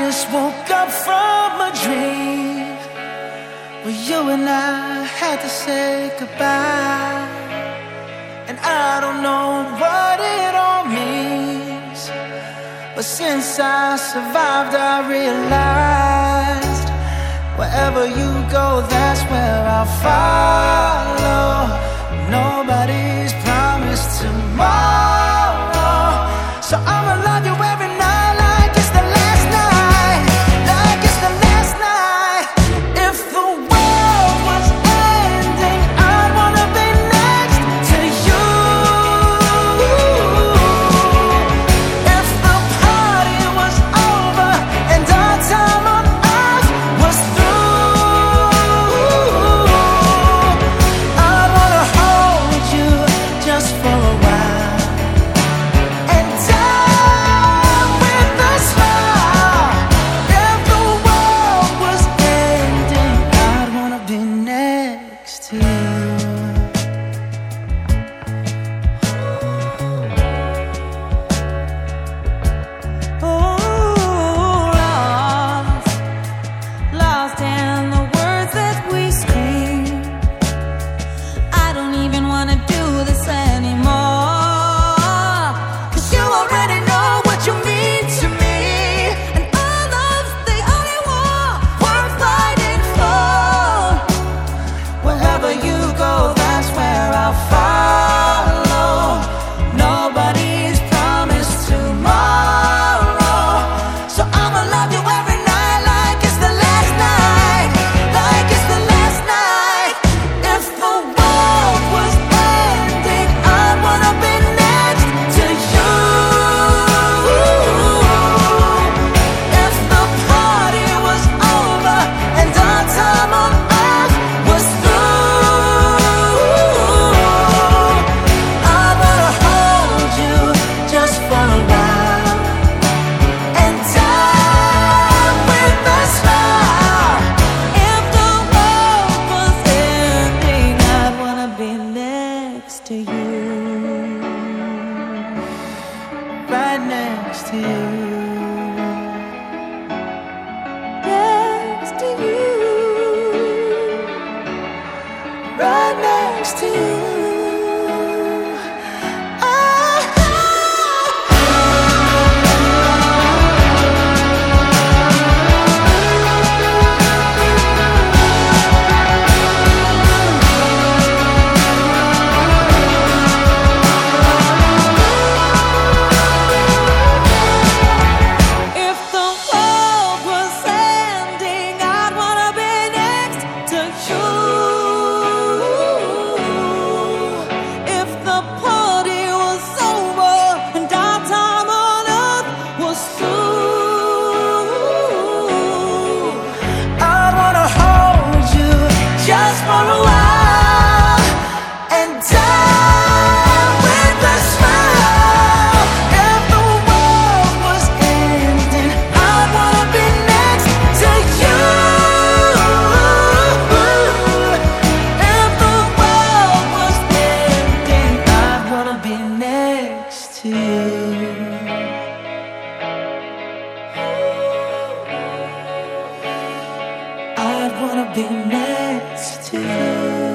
just woke up from a dream where you and I had to say goodbye. And I don't know what it all means. But since I survived, I realized wherever you go, that's where I. right next to you. Next to you. Right next to you. wanna be next to you.